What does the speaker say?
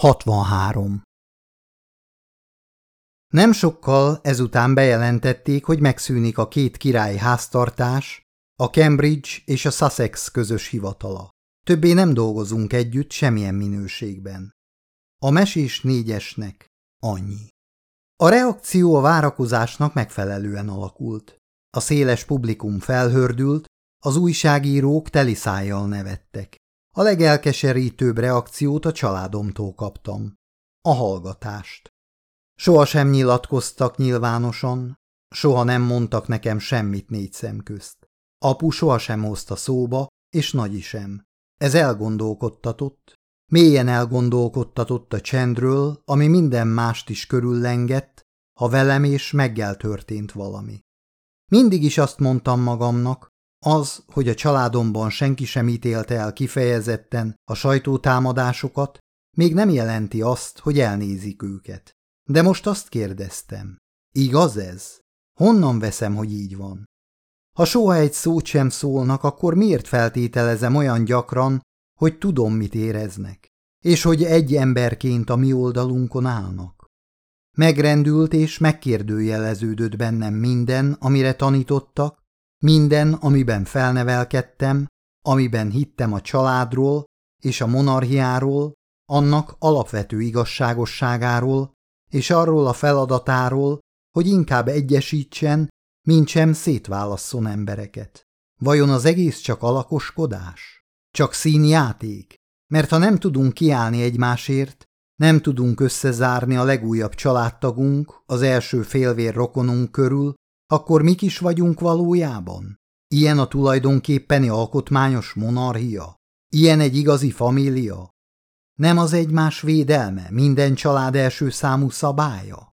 63. Nem sokkal ezután bejelentették, hogy megszűnik a két királyi háztartás, a Cambridge és a Sussex közös hivatala. Többé nem dolgozunk együtt semmilyen minőségben. A mesés négyesnek annyi. A reakció a várakozásnak megfelelően alakult. A széles publikum felhördült, az újságírók teliszájjal nevettek. A legelkeserítőbb reakciót a családomtól kaptam. A hallgatást. Soha sem nyilatkoztak nyilvánosan, soha nem mondtak nekem semmit négy szem közt. Apu sohasem hozta szóba, és nagyi sem. Ez elgondolkodtatott, mélyen elgondolkodtatott a csendről, ami minden mást is körüllengett, ha velem és meggel történt valami. Mindig is azt mondtam magamnak, az, hogy a családomban senki sem ítélte el kifejezetten a sajtótámadásokat, még nem jelenti azt, hogy elnézik őket. De most azt kérdeztem, igaz ez? Honnan veszem, hogy így van? Ha soha egy szót sem szólnak, akkor miért feltételezem olyan gyakran, hogy tudom, mit éreznek, és hogy egy emberként a mi oldalunkon állnak? Megrendült és megkérdőjeleződött bennem minden, amire tanítottak, minden, amiben felnevelkedtem, amiben hittem a családról és a monarchiáról, annak alapvető igazságosságáról, és arról a feladatáról, hogy inkább egyesítsen, mint sem szétválasszon embereket. Vajon az egész csak alakoskodás? Csak színjáték? Mert ha nem tudunk kiállni egymásért, nem tudunk összezárni a legújabb családtagunk, az első félvér rokonunk körül, akkor mik is vagyunk valójában? Ilyen a tulajdonképpeni alkotmányos monarchia? Ilyen egy igazi família? Nem az egymás védelme minden család első számú szabálya?